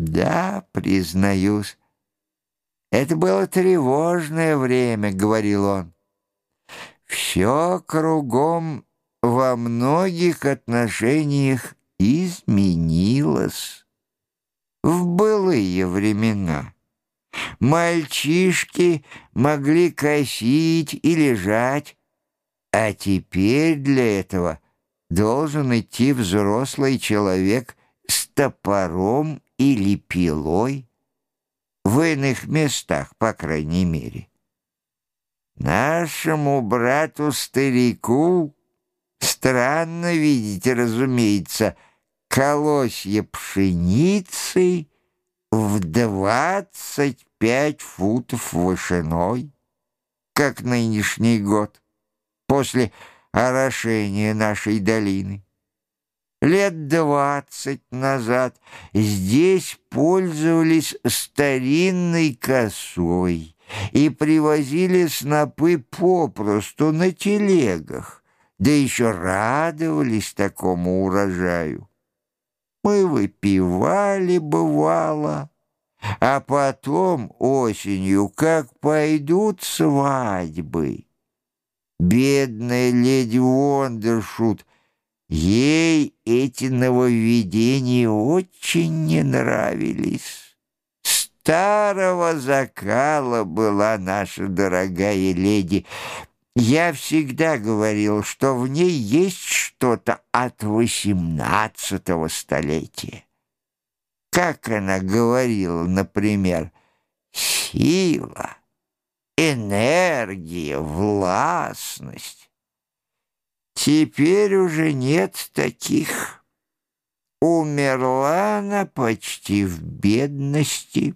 Да, признаюсь, это было тревожное время, говорил он. Все кругом во многих отношениях изменилось. В былые времена мальчишки могли косить и лежать, а теперь для этого должен идти взрослый человек с топором или пилой, в иных местах, по крайней мере. Нашему брату-старику странно видеть, разумеется, колосья пшеницы в двадцать пять футов вышиной, как нынешний год, после орошения нашей долины. Лет двадцать назад здесь пользовались старинной косой и привозили снопы попросту на телегах, да еще радовались такому урожаю. Мы выпивали, бывало, а потом осенью, как пойдут свадьбы. Бедная леди Уондершут Ей эти нововведения очень не нравились. Старого закала была наша дорогая леди. Я всегда говорил, что в ней есть что-то от восемнадцатого столетия. Как она говорила, например, «сила», «энергия», «властность». Теперь уже нет таких. Умерла она почти в бедности.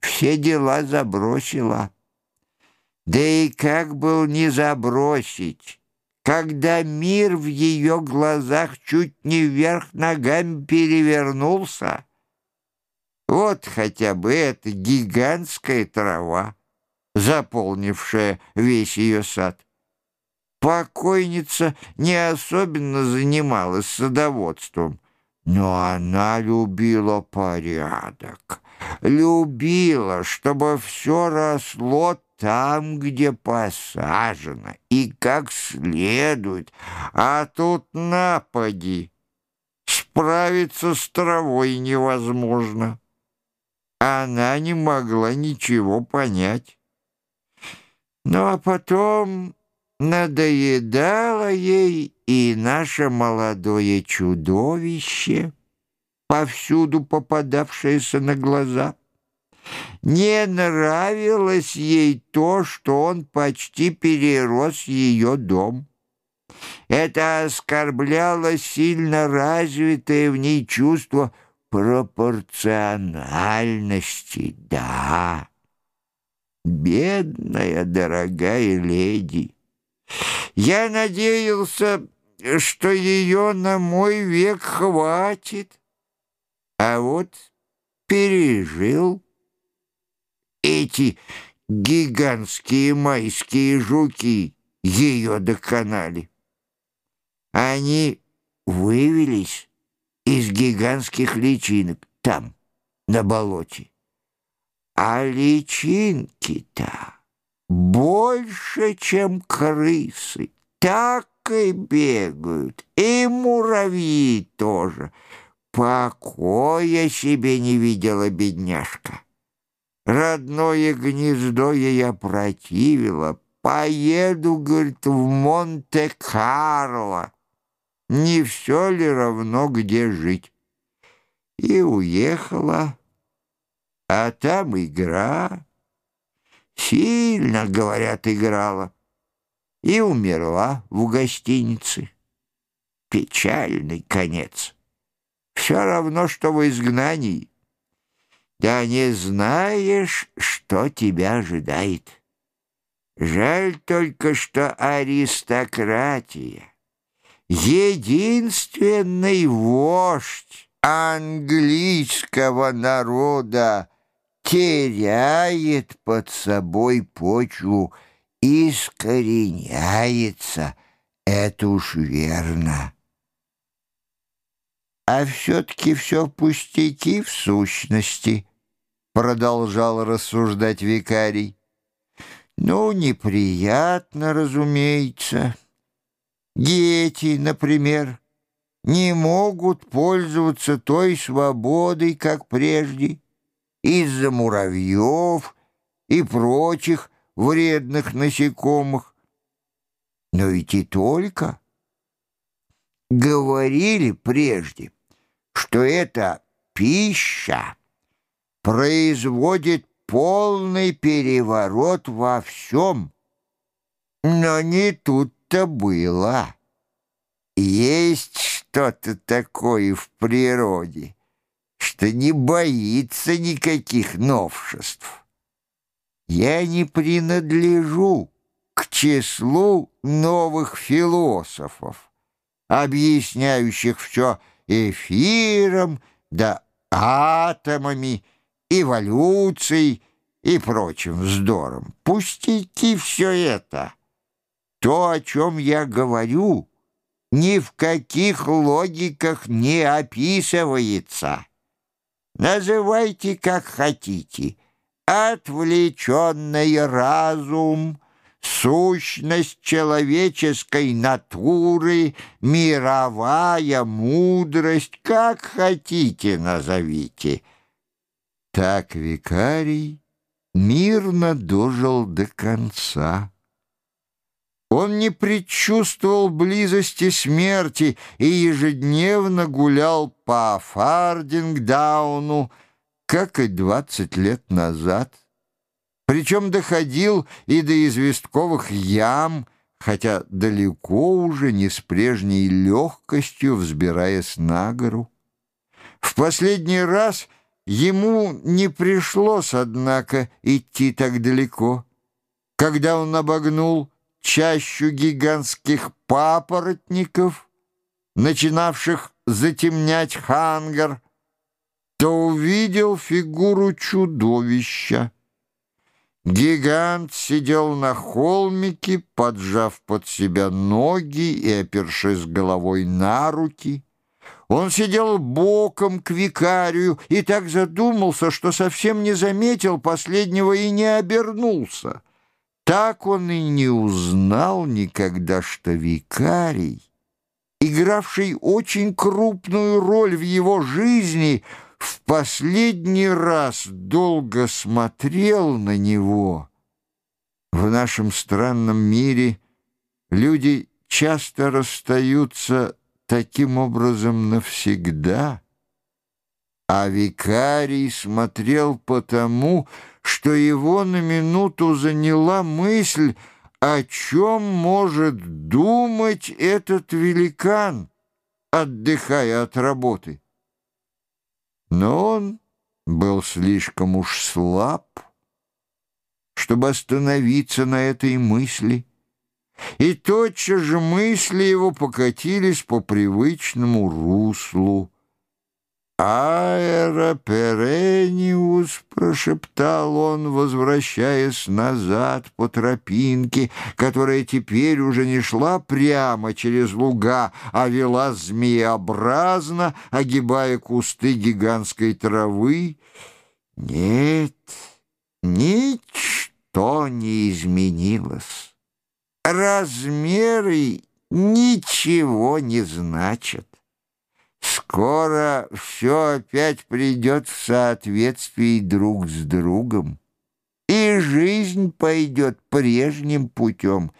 Все дела забросила. Да и как был не забросить, когда мир в ее глазах чуть не вверх ногами перевернулся? Вот хотя бы эта гигантская трава, заполнившая весь ее сад. Покойница не особенно занималась садоводством, но она любила порядок, любила, чтобы все росло там, где посажено, и как следует, а тут напади. Справиться с травой невозможно. Она не могла ничего понять. Ну, а потом Надоедало ей и наше молодое чудовище, повсюду попадавшееся на глаза. Не нравилось ей то, что он почти перерос ее дом. Это оскорбляло сильно развитое в ней чувство пропорциональности, да. Бедная дорогая леди! Я надеялся, что ее на мой век хватит, а вот пережил. Эти гигантские майские жуки ее доконали. Они вывелись из гигантских личинок там, на болоте. А личинки-то больше, чем крысы. Так и бегают, и муравьи тоже. Покоя себе не видела бедняжка. Родное гнездо ей опротивило. Поеду, говорит, в Монте-Карло. Не все ли равно, где жить? И уехала, а там игра. Сильно, говорят, играла. И умерла в гостинице. Печальный конец. Все равно, что в изгнании. Да не знаешь, что тебя ожидает. Жаль только, что аристократия, единственный вождь английского народа, теряет под собой почву, искореняется. Это уж верно. а все-таки все пустяки в сущности, продолжал рассуждать викарий. Ну, неприятно, разумеется. Дети, например, не могут пользоваться той свободой, как прежде, из-за муравьев и прочих вредных насекомых. Но ведь и только. Говорили прежде, что эта пища производит полный переворот во всем. Но не тут-то было. Есть что-то такое в природе, что не боится никаких новшеств. Я не принадлежу к числу новых философов, объясняющих все эфиром да атомами, эволюцией и прочим вздором. Пустяки все это. То, о чем я говорю, ни в каких логиках не описывается. Называйте как хотите. Отвлеченный разум, сущность человеческой натуры, мировая мудрость, как хотите назовите — так викарий мирно дожил до конца. Он не предчувствовал близости смерти и ежедневно гулял по Фардингдауну, как и двадцать лет назад. Причем доходил и до известковых ям, хотя далеко уже не с прежней легкостью взбираясь на гору. В последний раз — Ему не пришлось, однако, идти так далеко. Когда он обогнул чащу гигантских папоротников, начинавших затемнять хангар, то увидел фигуру чудовища. Гигант сидел на холмике, поджав под себя ноги и опершись головой на руки — он сидел боком к викарию и так задумался, что совсем не заметил последнего и не обернулся. Так он и не узнал никогда, что викарий, игравший очень крупную роль в его жизни, в последний раз долго смотрел на него. В нашем странном мире люди часто расстаются таким образом навсегда. А викарий смотрел потому, что его на минуту заняла мысль, о чем может думать этот великан, отдыхая от работы. Но он был слишком уж слаб, чтобы остановиться на этой мысли и тотчас же мысли его покатились по привычному руслу. «Аэроперениус», — прошептал он, возвращаясь назад по тропинке, которая теперь уже не шла прямо через луга, а вела змееобразно, огибая кусты гигантской травы. «Нет, ничто не изменилось» размеры ничего не значат. Скоро все опять придет в соответствии друг с другом, и жизнь пойдет прежним путем.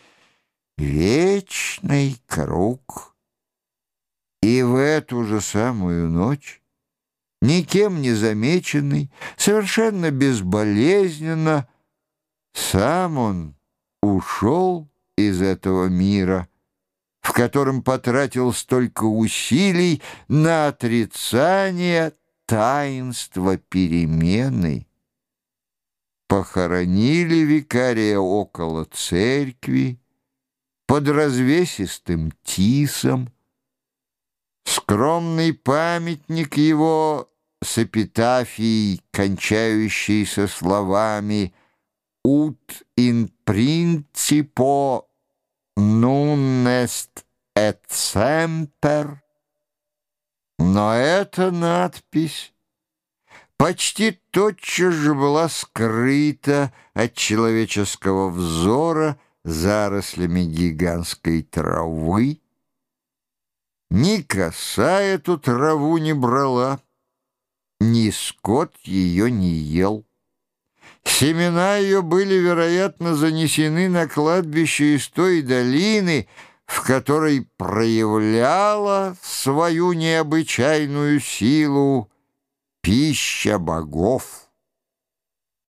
Вечный круг. И в эту же самую ночь, никем не замеченный, совершенно безболезненно, сам он ушел из этого мира, в котором потратил столько усилий на отрицание таинства перемены. Похоронили викария около церкви, под развесистым тисом. Скромный памятник его с эпитафией, кончающейся словами «Ut in principio et semper Но эта надпись почти тотчас же была скрыта от человеческого взора зарослями гигантской травы. Ни коса эту траву не брала, ни скот ее не ел. Семена ее были, вероятно, занесены на кладбище из той долины, в которой проявляла свою необычайную силу пища богов.